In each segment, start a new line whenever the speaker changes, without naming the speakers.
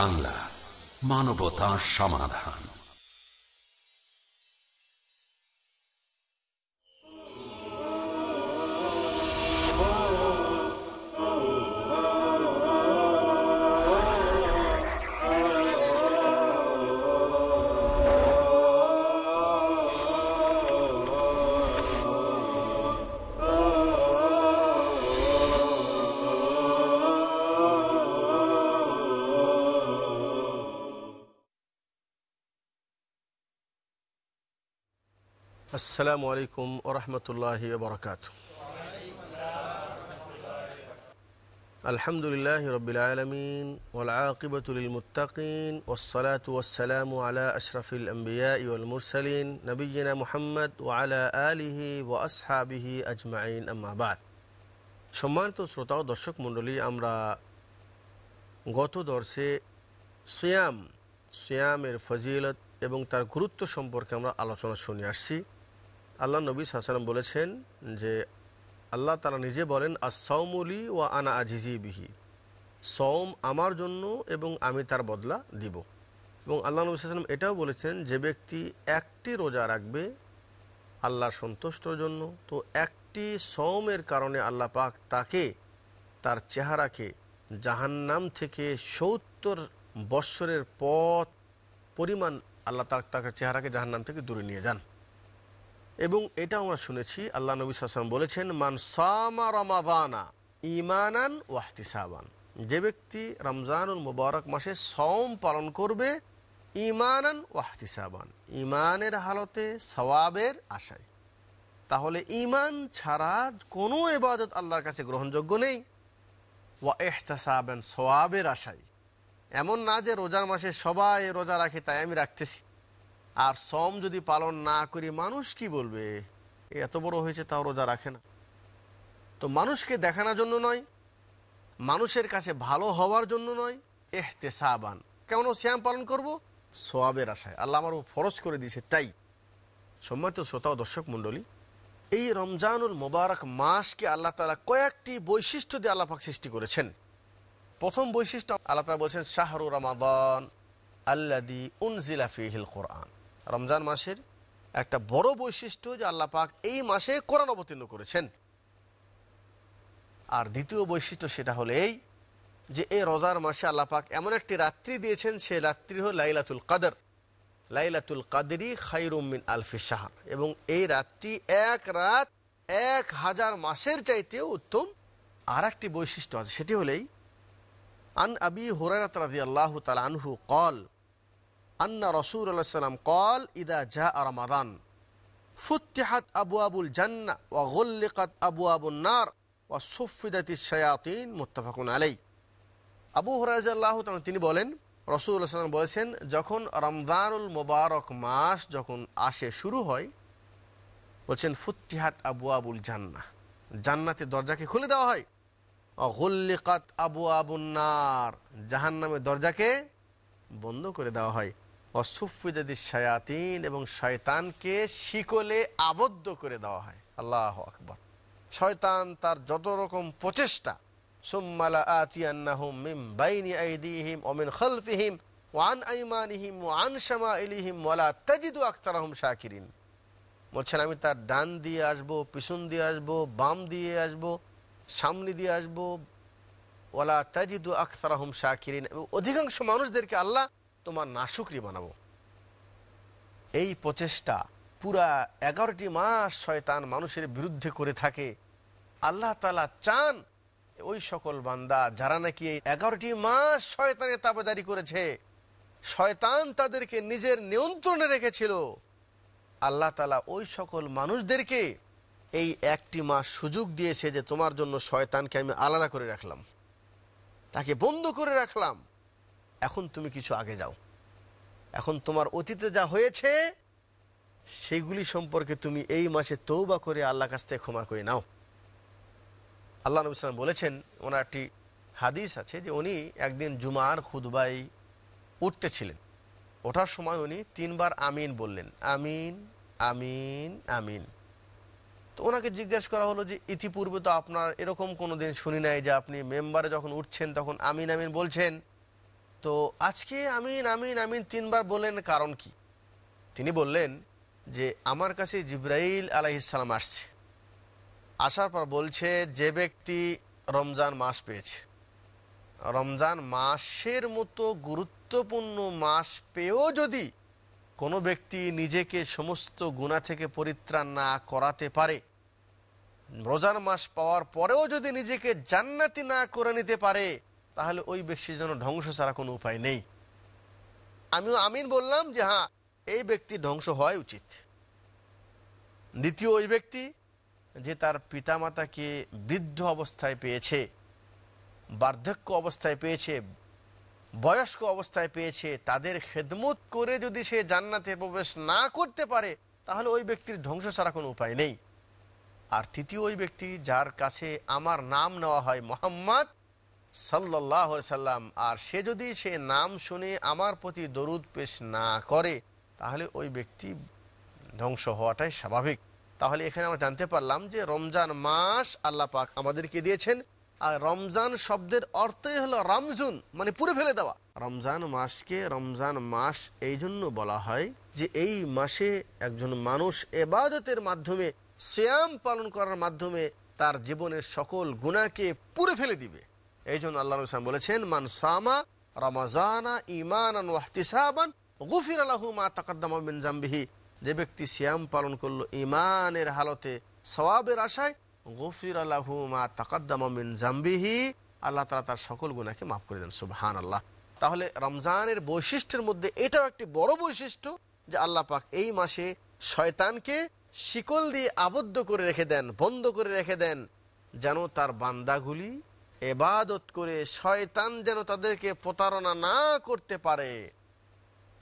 বাংলা মানবতা সমাধান।
আসসালামু আলাইকুম ওরহমতুল্লাহ বরকাত আলহামদুলিল্লাহ রবিল আলমিন ওলাকিবতুলমতাকিন ওসলাত ওসালাম আলা আশরাফিল আম্বিয়া ইউল মুরসালিন নবীনা মুহাম্মদ ওয়ালা আলিহি ও আসহাবিহি আজমাইন আম্মাবাদ সম্মানিত শ্রোতা ও দর্শক মণ্ডলী, আমরা গত দর্শে সিয়াম, সিয়ামের ফজিলত এবং তার গুরুত্ব সম্পর্কে আমরা আলোচনা শুনে আসছি। আল্লাহ নবী সাল্লাম বলেছেন যে আল্লাহ তারা নিজে বলেন আসৌমুলি ও আনা আজিজি বিহি। সৌম আমার জন্য এবং আমি তার বদলা দিব। এবং আল্লাহ নবী সাল্লাম এটাও বলেছেন যে ব্যক্তি একটি রোজা রাখবে আল্লাহ সন্তুষ্টর জন্য, তো একটি সৌমের কারণে আল্লাহ পাক তাকে তার চেহারাকে জাহান্নাম থেকে সত্তর বৎসরের পথ পরিমাণ আল্লাহ তার তার চেহারাকে জাহান্নাম থেকে দূরে নিয়ে যান। এবং এটা আমরা শুনেছি, আল্লাহ নবী সাল্লাম বলেছেন, মান সামা রমাবানা ইমানান ওয়াহতিসাবান যে ব্যক্তি রমজানুল মুবারক মাসে সম পালন করবে ইমানান ওয়াহতিসাবান ইমানের হালতে সওয়াবের আশায়। তাহলে ইমান ছাড়া কোনো এবাদত আল্লাহর কাছে গ্রহণযোগ্য নেই। ওয়া এহতাসাবেন সওয়াবের আশায়। এমন না যে রোজার মাসে সবাই রোজা রাখে, তাই আমি রাখতেছি। আর সম যদি পালন না করি, মানুষ কি বলবে? এত বড় হয়েছে, তাও রোজা রাখে না। তো মানুষকে দেখানোর জন্য নয়, মানুষের কাছে ভালো হওয়ার জন্য নয় এহতে সাবান কেমন শ্যাম পালন করব? সোয়াবের আশায়। আল্লাহ আমার ফরজ করে দিয়েছে, তাই। সম্মানিত শ্রোতা ও দর্শক মণ্ডলী, এই রমজানুল মোবারক মাসকে আল্লাহ তালা কয়েকটি বৈশিষ্ট্য দিয়ে আল্লাপাক সৃষ্টি করেছেন। প্রথম বৈশিষ্ট্য, আল্লাহ তালা বলছেন, শাহরু রমাদান আল্লাদি উনজিলা ফিহিল কোরআন। রমজান মাসের একটা বড় বৈশিষ্ট্য যে আল্লাহ পাক এই মাসে কোরআন অবতীর্ণ করেছেন। আর দ্বিতীয় বৈশিষ্ট্য সেটা হলো এই যে এই রোজার মাসে আল্লাপাক এমন একটি রাত্রি দিয়েছেন, সে রাত্রি হল লাইলাতুল কাদর। লাইলাতুল কাদেরি খাইরুমিন আলফি সাহার এবং এই রাত্রি এক রাত এক হাজার মাসের চাইতেও উত্তম আর একটি বৈশিষ্ট্য আছে, সেটি হলেই আন আবি হুরারাত রাজি আল্লাহ তালা আনহু কল আন্না রসুর আল্লাহাম কল ইদা জা রমাদান। ফুত্তিহাত আবু আবুল জান্না ও গল্লিকাত আবু আবুল নার ও সুফিদাতি শায়াতিন, মুত্তাফাকুন আলাই আবু হরাজাল্লাহ তিনি বলেন রসুল্লাহ সাল্লাম বলেছেন, যখন রমজানুল মোবারক মাস যখন আসে, শুরু হয়, বলছেন, ফুত্তিহাত আবু আবুল জান্না জান্নাতের দরজাকে খুলে দেওয়া হয়। ও অগুল্লিকাত আবু আবুন্নার জাহান্নামের দরজাকে বন্ধ করে দেওয়া হয়। অসুফিদাদি শায়াতিন এবং শয়তানকে শিকলে আবদ্ধ করে দেওয়া হয়। আল্লাহ আকবর। শয়তান তার যত রকম প্রচেষ্টা সুম্মালা আতিয়ান্নাহুম মিম বাইনি আইদিহিম ওমিন খলফিহিম ওয়ান আইমানিহিম ওয়ান শামাইলিহিম ওয়ালা তাজিদু আখতারাহুম শাকিরিন। বলছেন, আমি তার ডান দিয়ে আসব, পিছন দিয়ে আসব, বাম দিয়ে আসব, সামনে দিয়ে আসব ওলা তাজিদু আখতারাহুম শাকিরিন। অধিকাংশ মানুষদেরকে আল্লাহ তোমার নাশুকরি বানাবো। এই প্রচেষ্টা পুরা এগারোটি মাস শয়তান মানুষের বিরুদ্ধে করে থাকে। আল্লাহ তালা চান ওই সকল বান্দা যারা নাকি এই এগারোটি মাস শয়তানের তাবেদারি করেছে, শয়তান তাদেরকে নিজের নিয়ন্ত্রণে রেখেছিল। আল্লাহ তালা ওই সকল মানুষদেরকে এই একটি মাস সুযোগ দিয়েছে যে তোমার জন্য শয়তানকে আমি আলাদা করে রাখলাম। তাকে বন্ধ করে রাখলাম। এখন তুমি কিছু আগে যাও। এখন তোমার অতীতে যা হয়েছে সেগুলি সম্পর্কে তুমি এই মাসে তৌবা করে আল্লাহ কাছ থেকে ক্ষমা করে নাও। আল্লাহ নবী সালাম বলেছেন, ওনার একটি হাদিস আছে যে উনি একদিন জুমার খুদবাই উঠতেছিলেন। ওঠার সময় উনি তিনবার আমিন বললেন, আমিন আমিন আমিন। তো ওনাকে জিজ্ঞেস করা হলো যে, ইতিপূর্বে তো আপনার এরকম কোনো দিন শুনি নাই যে আপনি মেম্বারে যখন উঠছেন তখন আমিন আমিন বলছেন? তো আজকে আমিন আমিন আমিন তিনবার বললেন কারণ কি? তিনি বললেন যে, আমার কাছে জিব্রাইল আলাইসালাম আসছে। আসার পর বলছে, যে ব্যক্তি রমজান মাস পেয়েছে, রমজান মাসের মতো গুরুত্বপূর্ণ মাস পেয়েও যদি কোনো ব্যক্তি নিজেকে সমস্ত গুণা থেকে পরিত্রাণ না করাতে পারে, রোজার মাস পাওয়ার পরেও যদি নিজেকে জান্নাতি না করে নিতে পারে তাহলে ওই ব্যক্তির জন্য ধ্বংস ছাড়া কোনো উপায় নেই। আমিও আমিন বললাম যে হ্যাঁ এই ব্যক্তি ধ্বংস হওয়াই উচিত। দ্বিতীয় ওই ব্যক্তি যে তার পিতামাতাকে বৃদ্ধ অবস্থায় পেয়েছে, বার্ধক্য অবস্থায় পেয়েছে, বয়স্ক অবস্থায় পেয়েছে, তাদের খেদমত করে যদি সে জান্নাতে প্রবেশ না করতে পারে, তাহলে ওই ব্যক্তির ধ্বংস ছাড়া কোনো উপায় নেই। আর তৃতীয় ওই ব্যক্তি যার কাছে আমার নাম নেওয়া হয় মোহাম্মদ সাল্লাহ সাল্লাম, আর সে যদি সে নাম শুনে আমার প্রতি দরুদ পেশ না করে, তাহলে ওই ব্যক্তি ধ্বংস হওয়াটাই স্বাভাবিক। তাহলে এখানে আমরা জানতে পারলাম যে রমজান মাস আল্লাহ পাক আমাদেরকে দিয়েছেন, আর রমজান শব্দের অর্থই হলো রমজুন মানে পুরে ফেলে দেওয়া। রমজান মাসকে রমজান মাস এই জন্য বলা হয় যে এই মাসে একজন মানুষ এবাদতের মাধ্যমে শ্যাম পালন করার মাধ্যমে তার জীবনের সকল গুণাকে পুরে ফেলে দিবে। এই জন্য আল্লাহ রসলাম বলেছেন, মান সামা রমাজানা ইমান ওয়াহতিসাবান গুফির আলাহু মা তাকাদ্দামা যে ব্যক্তি শ্যাম পালন করল ইমানের হালতে, সওয়াবের আশায়, গফির আলাহু মা তাকাদ্দামা আল্লাহ তালা তার সকল গুণাকে মাফ করে দেন সুবহান আল্লাহ তাহলে রমজানের বৈশিষ্ট্যের মধ্যে এটাও একটি বড় বৈশিষ্ট্য যে আল্লাহ পাক এই মাসে শয়তানকে শিকল দিয়ে আবদ্ধ করে রেখে দেন, বন্ধ করে রেখে দেন, যেন তার বান্দাগুলি এবাদত করে শয়তান যেন তাদেরকে প্রতারণা না করতে পারে।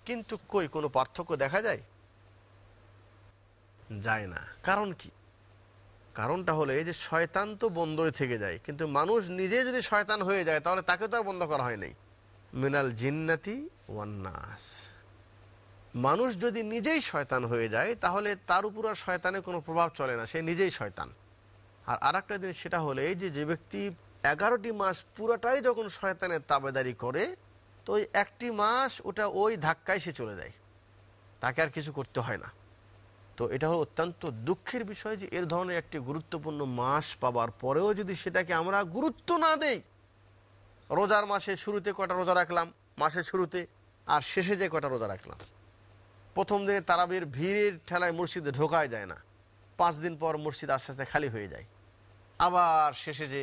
কিন্তু কই, কোনো পার্থক্য দেখা যায়? যায় না। কারণ কি? কারণটা হলো এই যে শয়তান তো বন্ধই থেকে যায়, কিন্তু মানুষ নিজে যদি শয়তান হয়ে যায়, তাহলে তাকে তো আর বন্ধ করা হয় নাই মিনাল জিন্নাতি ওয়ান্নাস মানুষ যদি নিজেই শয়তান হয়ে যায়, তাহলে তার উপর আর শয়তানের কোনো প্রভাব চলে না, সে নিজেই শয়তান। আর আর একটা জিনিস সেটা হলে এই যে যে ব্যক্তি এগারোটি মাস পুরোটাই যখন শয়তানের তাবেদারি করে, তো ওই একটি মাস ওটা ওই ধাক্কায় সে চলে যায়। তাকে আর কিছু করতে হয় না। তো এটা হলো অত্যন্ত দুঃখের বিষয় যে এর ধরনের একটি গুরুত্বপূর্ণ মাস পাবার পরেও যদি সেটাকে আমরা গুরুত্ব না দেই, রোজার মাসে শুরুতে কটা রোজা রাখলাম? মাসের শুরুতে আর শেষে যে কটা রোজা রাখলাম? প্রথম দিনে তারাবির ভিড়ের ঠেলায় মসজিদে ঢোকায় যায় না। পাঁচ দিন পর মসজিদ আস্তে আস্তে খালি হয়ে যায়। আবার শেষে যে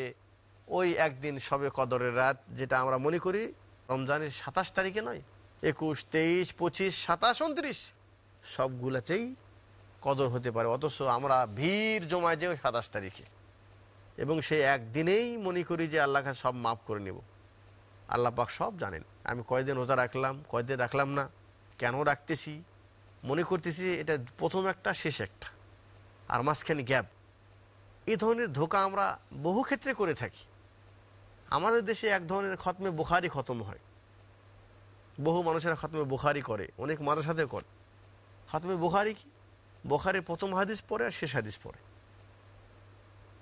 ওই একদিন সবে কদরের রাত, যেটা আমরা মনে করি রমজানের সাতাশ তারিখে নয়, একুশ, তেইশ, পঁচিশ, সাতাশ, উনত্রিশ, সবগুলাতেই কদর হতে পারে। অথচ আমরা ভিড় জমায় যে সাতাশ তারিখে। এবং সেই একদিনেই মনে করি যে আল্লাহ কাছে সব মাফ করে নেব। আল্লাহ পাক সব জানেন। আমি কয়দিন রোজা রাখলাম, কয়দিন রাখলাম না, কেন রাখতেছি? মনে করতেছি এটা প্রথম একটা, শেষ একটা। আর মাঝখানে গ্যাপ। এই ধরনের ধোকা আমরা বহু ক্ষেত্রে করে থাকি। আমাদের দেশে এক ধরনের খতমে বুখারি খতম হয়। বহু মানুষেরা খতমে বুখারি করে, অনেক মাদ্রাসাতে করে। খতমে বুখারি কি? বোখারি প্রথম হাদিস পড়ে আর শেষ হাদিস পড়ে।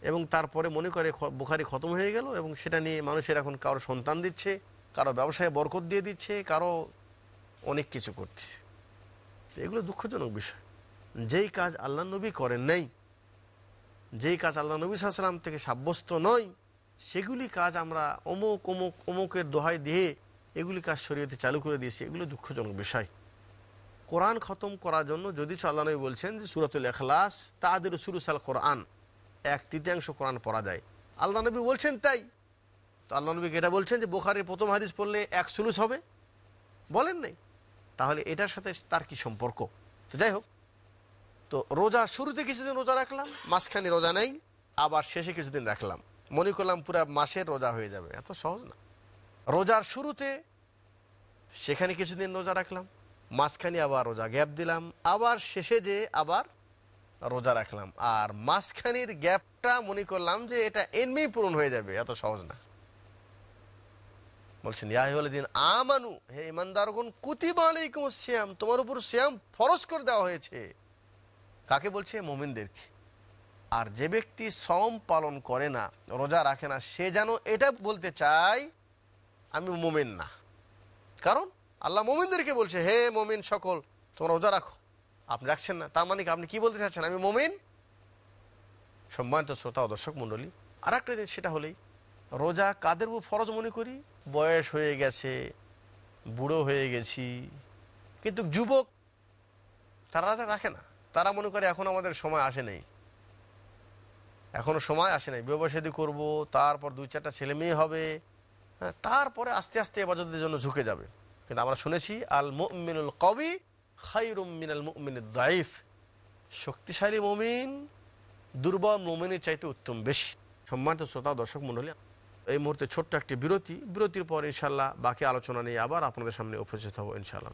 এবং তারপরে মনে করে বুখারি খতম হয়ে গেল এবং সেটা নিয়ে মানুষের এখন কারও সন্তান দিচ্ছে, কারও ব্যবসায় বরকত দিয়ে দিচ্ছে, কারও অনেক কিছু করতেছে। তো এগুলো দুঃখজনক বিষয়। যেই কাজ আল্লাহ নবী করেন নাই, যেই কাজ আল্লাহ নবী সাল্লাম থেকে সাব্যস্ত নয় সেগুলি কাজ আমরা অমুক অমুক, অমুকের দোহাই দিয়ে এগুলি কাজ শরীয়তে চালু করে দিয়েছি। এগুলো দুঃখজনক বিষয়। কোরআন খতম করার জন্য যদি আল্লাহ নবী বলছেন যে সুরাতুল এখলাস তাদের সুরুসাল কোরআন, এক তৃতীয়াংশ কোরআন পড়া যায়। আল্লাহ নবী বলছেন তাই। তো আল্লাহ নবীকে এটা বলছেন যে বোখারের প্রথম হাদিস পড়লে এক সুলুস হবে? বলেন নাই। তাহলে এটার সাথে তার কি সম্পর্ক? তো যাই হোক। তো রোজা শুরুতে কিছুদিন রোজা রাখলাম, মাঝখানে রোজা নেই, আবার শেষে কিছুদিন রাখলাম। মনে করলাম পুরো মাসের রোজা হয়ে যাবে। এত সহজ না। রোজার শুরুতে সেখানে কিছুদিন রোজা রাখলাম, মাঝখানে আবার রোজা গ্যাপ দিলাম, আবার শেষে যে আবার রোজা রাখলাম। আর মাঝখানির গ্যাপটা মনে করলাম যে এটা এমনি পূরণ হয়ে যাবে, এত সহজ না। বলছেন দিন আমানু, হে ইমানদারগণ কুতিবা আলাইকুম শ্যাম তোমার উপর শ্যাম ফরজ করে দেওয়া হয়েছে। কাকে বলছে? মোমিনদেরকে। আর যে ব্যক্তি সম পালন করে না, রোজা রাখে না, সে যেন এটা বলতে চায়, আমি মোমেন না। কারণ আল্লাহ মোমিনদেরকে বলছে, হে মোমিন সকল, তোমরা রোজা রাখো। আপনি রাখছেন না। তার মানে কি? আপনি কি বলতে চাচ্ছেন? আমি মোমিন? সম্মানিত শ্রোতা ও দর্শক মণ্ডলী আর একটা জিনিস সেটা হলেই, রোজা কাদের উপর ফরজ মনে করি? বয়স হয়ে গেছে, বুড়ো হয়ে গেছি, কিন্তু যুবক, তারা রাজা রাখে না। তারা মনে করে এখন আমাদের সময় আসে নেই। এখনও সময় আসে নাই। ব্যবসাদি করব, তারপর দুই চারটা ছেলে মেয়ে হবে হ্যাঁ তারপরে আস্তে আস্তে এবাজতের জন্য ঝুঁকে যাবে। কিন্তু আমরা শুনেছি, আল মুমিনুল কবি খাইরুম মিনাল মুমিন দাইফ শক্তিশালী মমিন, দুর্বল মমিনের চাইতে উত্তম বেশি। সম্মানিত শ্রোতা দর্শক মণ্ডলী, এই মুহূর্তে ছোট্ট একটি বিরতি। বিরতির পর ইনশাল্লাহ বাকি আলোচনা নিয়ে আবার আপনাদের সামনে উপস্থিত হব ইনশাল্লাহ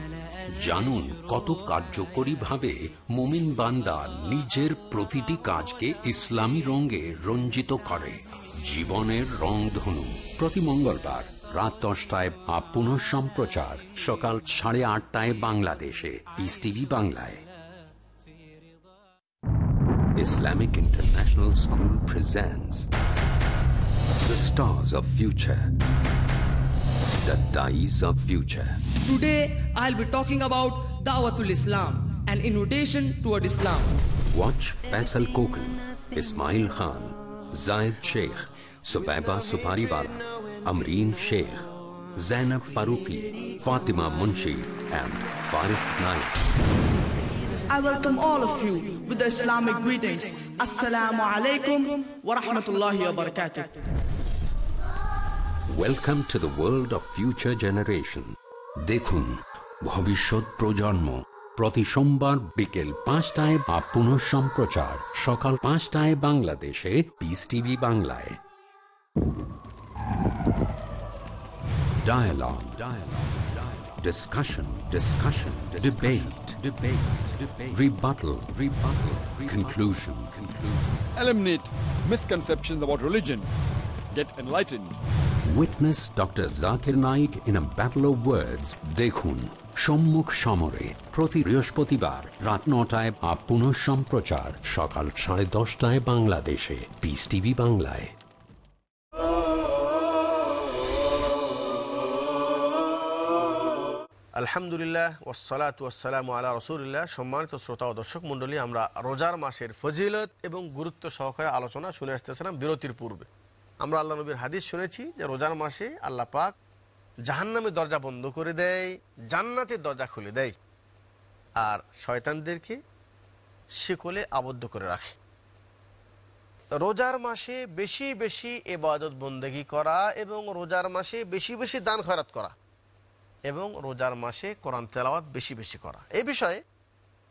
জানুন কত কার্যকরীভাবে মুমিন বান্দা নিজের প্রতিটি কাজকে ইসলামী রঙে রঞ্জিত করে। জীবনের রংধনু প্রতি মঙ্গলবার রাত দশটায় বা পুনঃ সম্প্রচার সকাল সাড়ে আটটায় বাংলাদেশে। পিস টিভি বাংলায়। Islamic International School presents The Stars of Future The Dies of Future
Today, I'll be talking about Dawatul Islam, an invitation toward Islam.
Watch Faisal Kokan, Ismail Khan, Zayed Sheikh, Subaiba Supariwala, Amreen Sheikh, Zainab Faruqi, Fatima Munshi, and Farid Naik.
I welcome all of you with the Islamic greetings. Assalamu alaikum wa rahmatullahi wa barakatuh.
Welcome to the world of future generation. দেখুন ভবিষ্যৎ প্রজন্ম প্রতি সোমবার বিকেল পাঁচটায় বা পুনঃ সম্প্রচার সকাল পাঁচটায় বাংলাদেশে পিস টিভি বাংলায় Dialogue. Dialogue. Dialogue. Discussion. Discussion. Debate. Debate. Debate. Rebuttal. Rebuttal. Conclusion. Conclusion.
eliminate misconceptions about religion, get enlightened.
Witness Dr. Zakir Naik in a battle of words. দেখুন সম্মুখ সমরে প্রতি বৃহস্পতিবার রাত নটায় বা পুনঃ সম্প্রচার সকাল সাড়ে দশটায় বাংলাদেশে পিস টিভি বাংলায়
আলহামদুলিল্লাহ ওসালাত ওয়াসালাম আলা রসুলিল্লাহ সম্মানিত শ্রোতা ও দর্শক মণ্ডলী আমরা রোজার মাসের ফজিলত এবং গুরুত্ব সহকারে আলোচনা শুনে আসতেছিলাম বিরতির পূর্বে আমরা আল্লাহ নবীর হাদিস শুনেছি যে রোজার মাসে আল্লাহ পাক জাহান্নামের দরজা বন্ধ করে দেয়, জান্নাতের দরজা খুলে দেয়। আর শয়তানদেরকে শিকলে আবদ্ধ করে রাখে। রোজার মাসে বেশি বেশি এবাদত বন্দেগি করা এবং রোজার মাসে বেশি বেশি দান খয়রাত করা এবং রোজার মাসে কোরআন তেলাওয়াত বেশি বেশি করা। এ বিষয়ে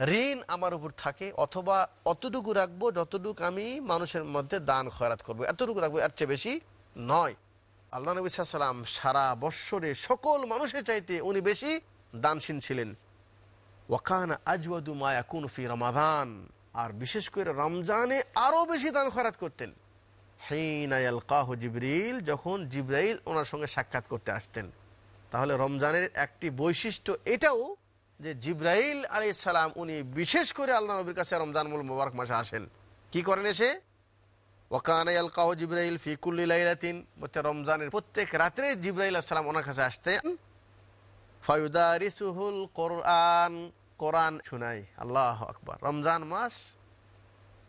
ঋণ আমার উপর থাকে অথবা অতটুকু রাখব, যতটুকু আমি মানুষের মধ্যে দান খয়রাত করব। এতটুকু রাখব, এর চেয়ে বেশি নয়। আল্লাহ নবী সাল্লাম সারা বৎসরে সকল মানুষের চাইতে উনি বেশি দানশীল ছিলেন। ওয়াকান আজওয়াদু মায়াকুন ফি রমাদান। আর বিশেষ করে রমজানে আরও বেশি দান খরাত করতেন। হেইনায়ালকাহ জিব্রাইল যখন জিব্রাইল ওনার সঙ্গে সাক্ষাৎ করতে আসতেন। তাহলে রমজানের একটি বৈশিষ্ট্য এটাও যে জিব্রাইল আলি সালাম, উনি বিশেষ করে আল্লাহ নবীর কাছে রমজান মুল মোবারক মাসে আসেন। কি করেন এসে? ওকান আলকাহ জিব্রাইল ফিকুল্লি লাইলাতিন। বলতে রমজানের প্রত্যেক রাত্রে জিব্রাইল আসসালাম ওনার কাছে আসতেন। ফায়ুদারিসুহুল কোরআন। কোরআন শুনাই। আল্লাহ আকবার। রমজান মাস,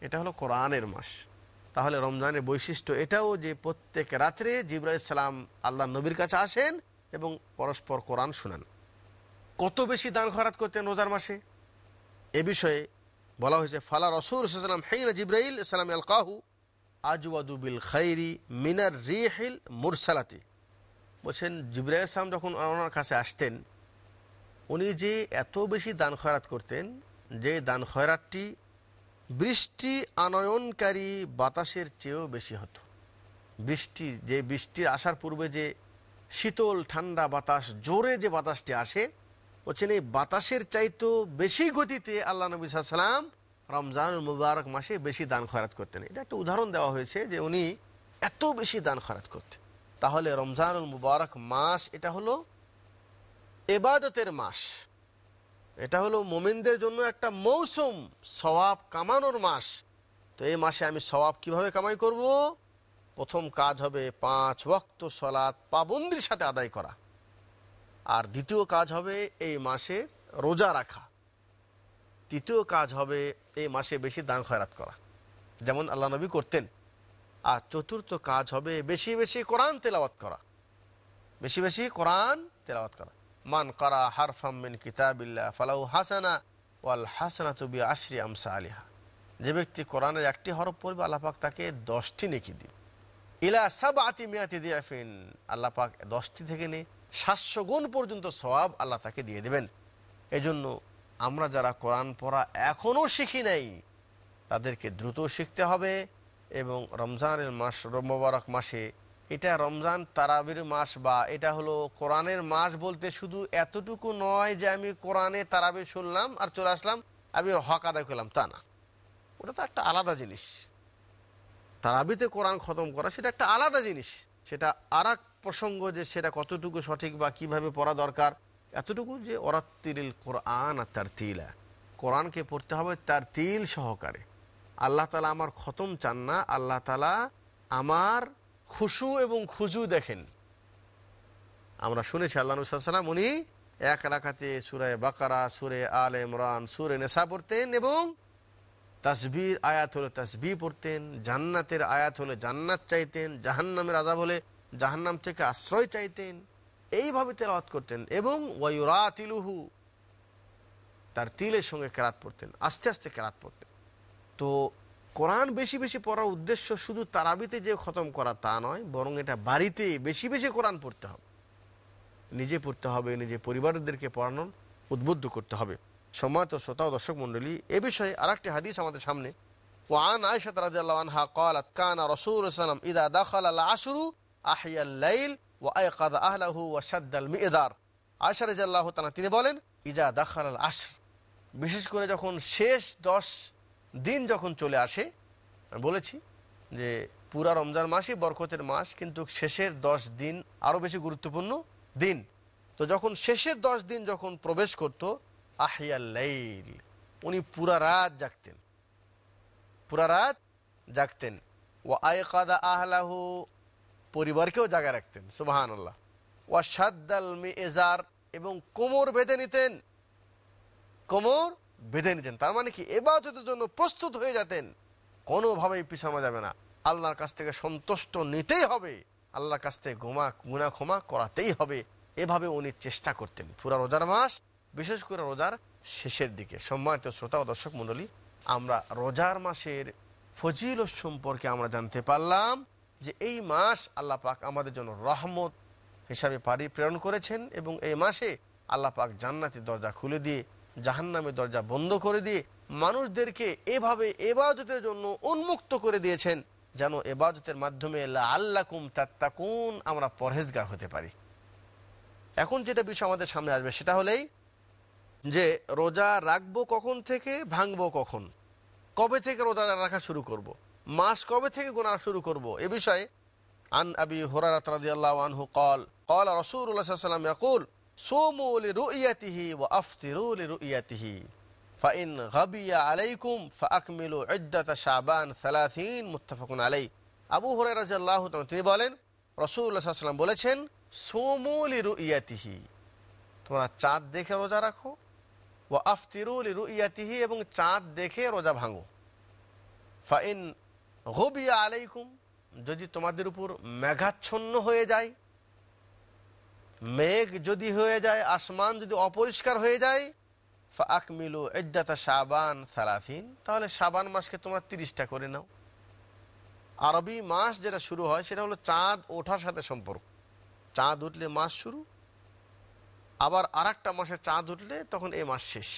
এটা হলো কোরআনের মাস। তাহলে রমজানের বৈশিষ্ট্য এটাও যে প্রত্যেক রাত্রে জিব্রাইল সালাম আল্লাহ নবীর কাছে আসেন এবং পরস্পর কোরআন শুনান। কত বেশি দান খরাত করতেন রোজার মাসে? এ বিষয়ে বলা হয়েছে, ফালা রসুল সাল্লাম হেইনা জিব্রাইল সালাম আল কাহু আজওয়াদু বিল খাইরি মিনার রিহিল মুরসালাতি। বলছেন, জিব্রাইল ইসলাম যখন ওনার কাছে আসতেন, উনি যে এত বেশি দান খয়রাত করতেন, যে দান খয়রাতটি বৃষ্টি আনয়নকারী বাতাসের চেয়েও বেশি হতো। বৃষ্টি, যে বৃষ্টির আসার পূর্বে যে শীতল ঠান্ডা বাতাস, জোরে যে বাতাসটি আসে বলছেন, এই বাতাসের চাইতেও বেশি গতিতে আল্লাহ নবী সাল্লাম রমজানুল মুবারক মাসে বেশি দান খয়রাত করতেন। এটা একটা উদাহরণ দেওয়া হয়েছে যে উনি এত বেশি দান খরাত করতেন। তাহলে রমজানুল মুবারক মাস এটা হলো এবাদতের মাস। এটা হলো মোমিনদের জন্য একটা মৌসুম, সওয়াব কামানোর মাস। তো এই মাসে আমি সওয়াব কীভাবে কামাই করব? প্রথম কাজ হবে পাঁচ ওয়াক্ত সলাৎ পাবন্দির সাথে আদায় করা। আর দ্বিতীয় কাজ হবে এই মাসে রোজা রাখা। তৃতীয় কাজ হবে এই মাসে বেশি দান খয়রাত করা। যেমন আল্লাহ নবী করতেন। আর চতুর্থ কাজ হবে বেশি বেশি কোরআন তেলাওয়াত করা। বেশি বেশি কোরআন তেলাওয়াত করা। মান করা হারফাম মিন কিতাবিল্লাহ ফালাউ হাসানা ওয়াল হাসানা তুবি আশরি আমসা আলিহা যে ব্যক্তি কোরআনের একটি হরফ পড়বে আল্লাপাক তাকে দশটি নেকি দিবে। ইলা সাব আতি মিয়াতি দিয়াফিন আল্লাপাক দশটি থেকে নিয়ে সাতশো গুণ পর্যন্ত সওয়াব আল্লাহ তাকে দিয়ে দেবেন। এজন্য আমরা যারা কোরআন পড়া এখনও শিখি নাই, তাদেরকে দ্রুত শিখতে হবে এবং রমজানের মাস মোবারক মাসে এটা রমজান তারাবির মাস বা এটা হলো কোরআনের মাস বলতে শুধু এতটুকু নয় যে আমি কোরআনে তারাবি শুনলাম আর চলে আসলাম, আমি হক আদায় করলাম, তা না। ওটা তো একটা আলাদা জিনিস। তারাবিতে কোরআন খতম করা সেটা একটা আলাদা জিনিস। সেটা আর প্রসঙ্গ যে সেটা কতটুকু সঠিক বা কীভাবে পড়া দরকার, এতটুকু যে ওরাত্তিরিল কোরআন আর তার তিলা কোরআনকে পড়তে হবে তার তিল সহকারে। আল্লাহ তালা আমার খতম চান না, আল্লাহ তালা আমার খুশু এবং খুজু দেখেন। আমরা শুনেছি আল্লাহ সাল্লাম উনি এক রাখাতে সুরে বাকারা, সুরে আল ইমরান, সুরে নেশা পড়তেন এবং তাসবির আয়াত হলে তাসবি পড়তেন, জান্নাতের আয়াত হলে জান্নাত চাইতেন, জাহান্নামের আজাব হলে জাহান্নাম থেকে আশ্রয় চাইতেন, এইভাবে তেলাওয়াত করতেন এবং ওয়ুরা তিলুহু তার তিলের সঙ্গে কেরাত পড়তেন, আস্তে আস্তে কেরাত পড়তেন। তো কোরআন বেশি বেশি পড়ার উদ্দেশ্য শুধু তারাবিতে যে খতম করা তা নয়, বরং এটা বাড়িতে বেশি বেশি কোরআন পড়তে হবে। নিজে পড়তে হবে, নিজে পরিবারদেরকে পড়ানোর উদ্বুদ্ধ করতে হবে। সম্মানিত শ্রোতা ও দর্শক মন্ডলী এ বিষয়ে আর একটি হাদিস আমাদের সামনে। ওয়ান আয়সাত রাজা আনহা কাল আতকানা রসুল ইদা দাখাল আল্লাহ আশুরু আহিয়াল্লাইল ও আহলাহু ও সাদ্দাল মিদার। তিনি বলেন, ইজা দাখাল আল আশর। বিশেষ করে যখন শেষ দশ দিন যখন চলে আসে বলেছি যে পুরা রমজান মাসই বরকতের মাস, কিন্তু শেষের দশ দিন আরও বেশি গুরুত্বপূর্ণ দিন। তো যখন শেষের দশ দিন যখন প্রবেশ করত আহিয়াল্লাইল উনি পুরা রাত জাগতেন। পুরা রাত জাগতেন। ও আয়কাদা আহলাহু পরিবারকেও জাগা রাখতেন সুবাহান আল্লাহ ওয়াসাদ্দাল মি এজার এবং কোমর বেঁধে নিতেন। কোমর বেঁধে নিতেন, তার মানে কি এবাদতের জন্য প্রস্তুত হয়ে যেতেন। কোনোভাবেই পিছানো যাবে না। আল্লাহর কাছ থেকে সন্তুষ্ট নিতেই হবে। আল্লাহর কাছ থেকে গোমা গুনা ক্ষমা করাতেই হবে। এভাবে উনি চেষ্টা করতেন পুরা রোজার মাস, বিশেষ করে রোজার শেষের দিকে। সম্মানিত শ্রোতা ও দর্শক মণ্ডলী, আমরা রোজার মাসের ফজিল সম্পর্কে আমরা জানতে পারলাম। যে এই মাস আল্লাহ পাক আমাদের জন্য রহমত হিসাবে পারি প্রেরণ করেছেন এবং এই মাসে আল্লাহ পাক জান্নাতের দরজা খুলে দিয়ে, জাহান্নামের দরজা বন্ধ করে দিয়ে মানুষদেরকে এভাবে এবাজতের জন্য উন্মুক্ত করে দিয়েছেন যেন এবাজতের মাধ্যমে আল্লাকুম তাত্তাকুন আমরা পরহেজগার হতে পারি এখন যেটা বিষয় আমাদের সামনে আসবে সেটা হলেই যে রোজা রাখব কখন থেকে, ভাঙবো কখন কবে থেকে রোজা রাখা শুরু করব। মাস কবে থেকে গোনা শুরু করব? এ বিষয়ে আন আবি হরারাত রাদিয়াল্লাহ আনহু কল কল রসুল্লাহ সাল্লাম ইয়াকুল সোমুলি রুইয়াতিহি ও আফতিরুলি রুইয়াতিহি ফাইন গাবিয়া আলাইকুম ফা আকমিলু ইদ্দাতা শাবান সালাথিন মুত্তাফাকুন আলাই আবু হরাই রাজিয়াল্লাহ তিনি বলেন রসুল্লাহ সাল্লাম বলেছেন সোমুলি রুইয়াতিহি তোমরা চাঁদ দেখে রোজা রাখো ও আফতিরুলি রুইয়াতিহি এবং চাঁদ দেখে রোজা ভাঙো। ফাইন গবিয়া আলাইকুম, যদি তোমাদের উপর মেঘাচ্ছন্ন হয়ে যায়, মেঘ যদি হয়ে যায়, আসমান যদি অপরিষ্কার হয়ে যায় আকমিলু এজ্জাতা সাবান সালাথিন তাহলে সাবান মাসকে তোমরা তিরিশটা করে নাও। আরবি মাস যেটা শুরু হয়, সেটা হলো চাঁদ ওঠার সাথে সম্পর্ক। চাঁদ উঠলে মাস শুরু, আবার আর একটা মাসে চাঁদ উঠলে তখন এই মাস শেষ।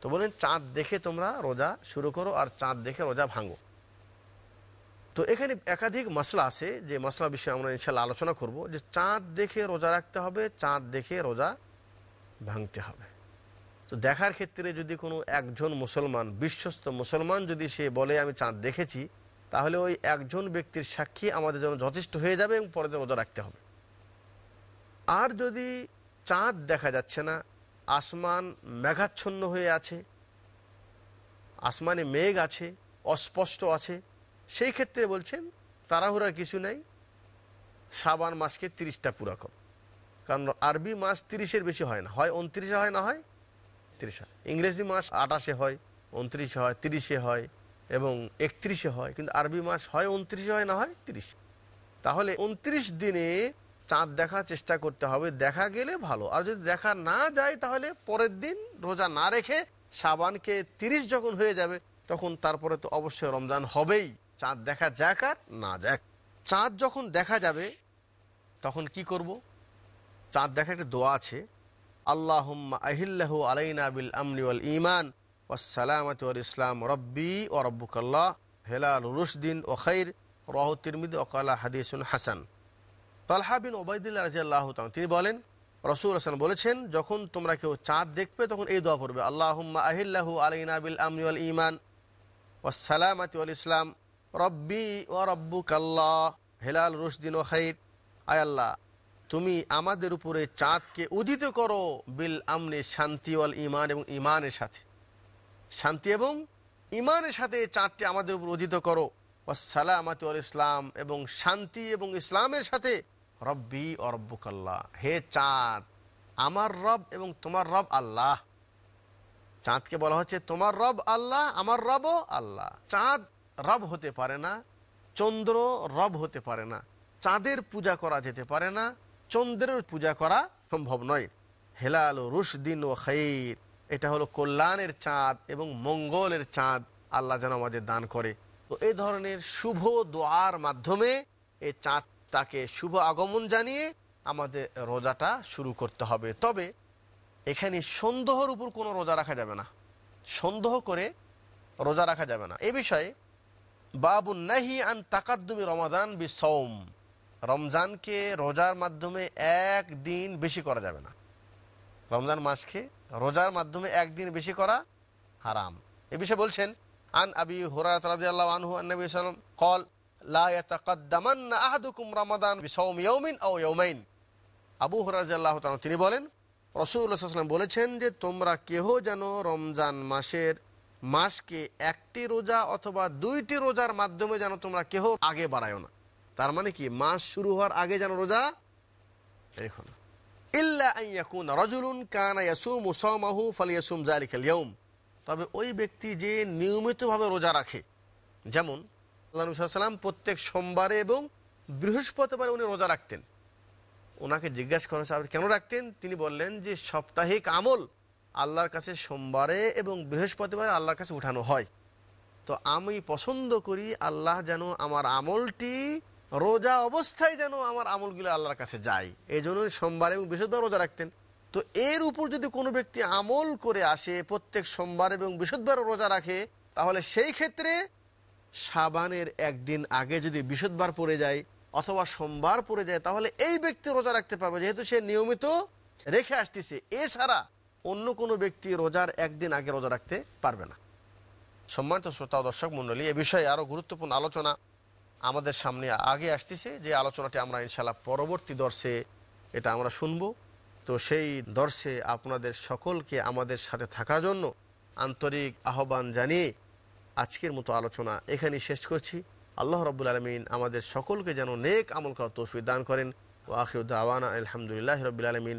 তো বলেন, চাঁদ দেখে তোমরা রোজা শুরু করো, আর চাঁদ দেখে রোজা ভাঙো। তো এখানে একাধিক মশলা আছে, যে মশলা বিষয়ে আমরা ইনশাল্লাহ আলোচনা করব, যে চাঁদ দেখে রোজা রাখতে হবে, চাঁদ দেখে রোজা ভাঙতে হবে। তো দেখার ক্ষেত্রে যদি কোনো একজন মুসলমান, বিশ্বস্ত মুসলমান যদি সে বলে, আমি চাঁদ দেখেছি, তাহলে ওই একজন ব্যক্তির সাক্ষী আমাদের জন্য যথেষ্ট হয়ে যাবে এবং দিন রোজা রাখতে হবে। আর যদি চাঁদ দেখা যাচ্ছে না, আসমান মেঘাচ্ছন্ন হয়ে আছে, আসমানে মেঘ আছে, অস্পষ্ট আছে সেই ক্ষেত্রে বলছেন, তাড়াহুড়ার কিছু নেই, সাবান মাসকে তিরিশটা পুরা কর। কারণ আরবি মাস তিরিশের বেশি হয় না। হয় উনত্রিশে হয়, না হয় তিরিশ হয়। ইংরেজি মাস আটাশে হয়, উনত্রিশে হয়, তিরিশে হয় এবং একত্রিশে হয়। কিন্তু আরবি মাস হয় উনত্রিশে হয়, না হয় তিরিশ। তাহলে উনত্রিশ দিনে চাঁদ দেখার চেষ্টা করতে হবে। দেখা গেলে ভালো। আর যদি দেখা না যায়, তাহলে পরের দিন রোজা না রেখে সাবানকে তিরিশ যখন হয়ে যাবে, তখন তারপরে তো অবশ্যই রমজান হবেই। চাঁদ দেখা যাক আর না যাক। চাঁদ যখন দেখা যাবে, তখন কি করব? চাঁদ দেখা একটা দোয়া আছে। আল্লাহুম্মা আহিল্লাহু আলাইনা বিল আমনি ওয়াল ইমান ওয়াসসালামাত ওয়াল ইসলাম রব্বি ও রব্বুকাল্লাহ হেলাল রুশদিন ও খৈর রাহ তিরমিদি ওকালা হাদিসুন হাসান। তালহা বিন ওবায়দুল্লাহ রাজি আল্লাহ তিনি বলেন, রসুল হাসান বলেছেন, যখন তোমরা কেউ চাঁদ দেখবে, তখন এই দোয়া পড়বে, আল্লাহুম্মা আহিল্লাহু আলাইনা বিল আমনি ওয়াল ইমান ওয়াসসালামাতি ওয়াল ইসলাম রব্বি ও রব্বুকাল্লাহ হেলাল রুশদিন ও খৈর আয় আল্লাহ, তুমি আমাদের উপরে চাঁদকে উদিত করো বিল আমনে, শান্তি ওয়াল ইমান এবং ইমানের সাথে। শান্তি এবং ইমানের সাথে চাঁদটি আমাদের উপর উদিত করো। সালামাতি ওর ইসলাম এবং শান্তি এবং ইসলামের সাথে রব্বি ও রব্বুকাল্লাহ হে চাঁদ, আমার রব এবং তোমার রব আল্লাহ। চাঁদকে বলা হচ্ছে তোমার রব আল্লাহ, আমার রবও আল্লাহ। চাঁদ রব হতে পারে না, চন্দ্র রব হতে পারে না, চাঁদের পূজা করা যেতে পারে না, চন্দ্রের পূজা করা সম্ভব নয়। হেলাল, রুশদিন ও খৈর, এটা হলো কল্যাণের চাঁদ এবং মঙ্গলের চাঁদ আল্লাহ যেন আমাদের দান করে। তো এই ধরনের শুভ দোয়ার মাধ্যমে এই চাঁদটাকে শুভ আগমন জানিয়ে আমাদের রোজাটা শুরু করতে হবে। তবে এখানে সন্দেহর উপর কোনো রোজা রাখা যাবে না। সন্দেহ করে রোজা রাখা যাবে না। এ বিষয়ে বাবু নাহি আন তাকাদ্দুমি রমাদান বি সৌম রমজানকে রোজার মাধ্যমে এক দিন বেশি করা যাবে না। রমজান মাসকে রোজার মাধ্যমে একদিন বেশি করা হারাম। এ বিষয়ে বলছেন, আন আবি হুরাত আনহু কল, লা রমাদান বি আবু হুরাজাল্লাহ তিনি বলেন রসুল সাল্লাম বলেছেন যে তোমরা কেহ যেন রমজান মাসের মাসকে একটি রোজা অথবা দুইটি রোজার মাধ্যমে যেন তোমরা কেহ আগে বাড়ায়ো না। তার মানে কি, মাস শুরু হওয়ার আগে যেন রোজা রেখো না। তবে ওই ব্যক্তি যে নিয়মিতভাবে রোজা রাখে, যেমন আল্লাহ নবী প্রত্যেক সোমবারে এবং বৃহস্পতিবারে উনি রোজা রাখতেন। ওনাকে জিজ্ঞাসা করা কেন রাখতেন? তিনি বললেন যে, সাপ্তাহিক আমল আল্লাহর কাছে সোমবারে এবং বৃহস্পতিবারে আল্লাহর কাছে উঠানো হয়। তো আমি পছন্দ করি আল্লাহ যেন আমার আমলটি রোজা অবস্থায় যেন আমার আমলগুলো আল্লাহর কাছে যায়। এই জন্য সোমবার এবং বৃহস্পতিবার রোজা রাখতেন। তো এর উপর যদি কোনো ব্যক্তি আমল করে আসে, প্রত্যেক সোমবার এবং বৃহস্পতিবার রোজা রাখে, তাহলে সেই ক্ষেত্রে সাবানের একদিন আগে যদি বৃহস্পতিবার পড়ে যায় অথবা সোমবার পড়ে যায়, তাহলে এই ব্যক্তি রোজা রাখতে পারবে, যেহেতু সে নিয়মিত রেখে আসতেছে। এছাড়া অন্য কোনো ব্যক্তি রোজার একদিন আগে রোজা রাখতে পারবে না। সম্মানিত শ্রোতা দর্শক মণ্ডলী, এ বিষয়ে আরও গুরুত্বপূর্ণ আলোচনা আমাদের সামনে আগে আসতেছে। যে আলোচনাটি আমরা ইনশাল্লাহ পরবর্তী দর্শে এটা আমরা শুনব। তো সেই দর্শে আপনাদের সকলকে আমাদের সাথে থাকার জন্য আন্তরিক আহ্বান জানিয়ে আজকের মতো আলোচনা এখানেই শেষ করছি। আল্লাহ রব্বুল আলমিন আমাদের সকলকে যেন নেক আমল করার তৌফিক দান করেন। ও আখির আলহামদুলিল্লাহ রবিল আলমিন।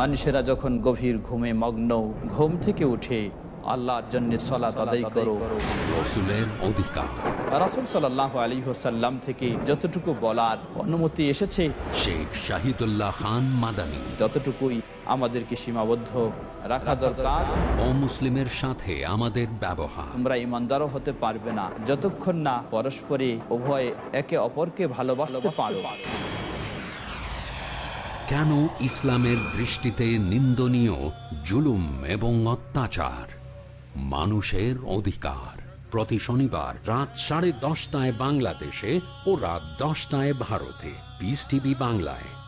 মানুষেরা যখন গভীর ঘুমে মগ্ন ঘুম থেকে উঠে আল্লাহর জন্য সলাত আদায় করো।
রসুলের অধিকার।
রাসুল সাল্লাহ আলী হোসাল্লাম থেকে যতটুকু বলার অনুমতি এসেছে
শেখ শাহিদুল্লাহ খান মাদানী।
ততটুকুই আমাদেরকে সীমাবদ্ধ রাখা দরকার
অমুসলিমের সাথে আমাদের ব্যবহার।
তোমরা ইমানদারও হতে পারবে না যতক্ষণ না পরস্পরে উভয়ে একে অপরকে ভালোবাসতে পারো।
কেন ইসলামের দৃষ্টিতে নিন্দনীয়, জুলুম এবং অত্যাচার? মানুষের অধিকার। প্রতি শনিবার রাত সাড়ে দশটায় বাংলাদেশে ও রাত দশটায় ভারতে। পিস টিভি বাংলায়।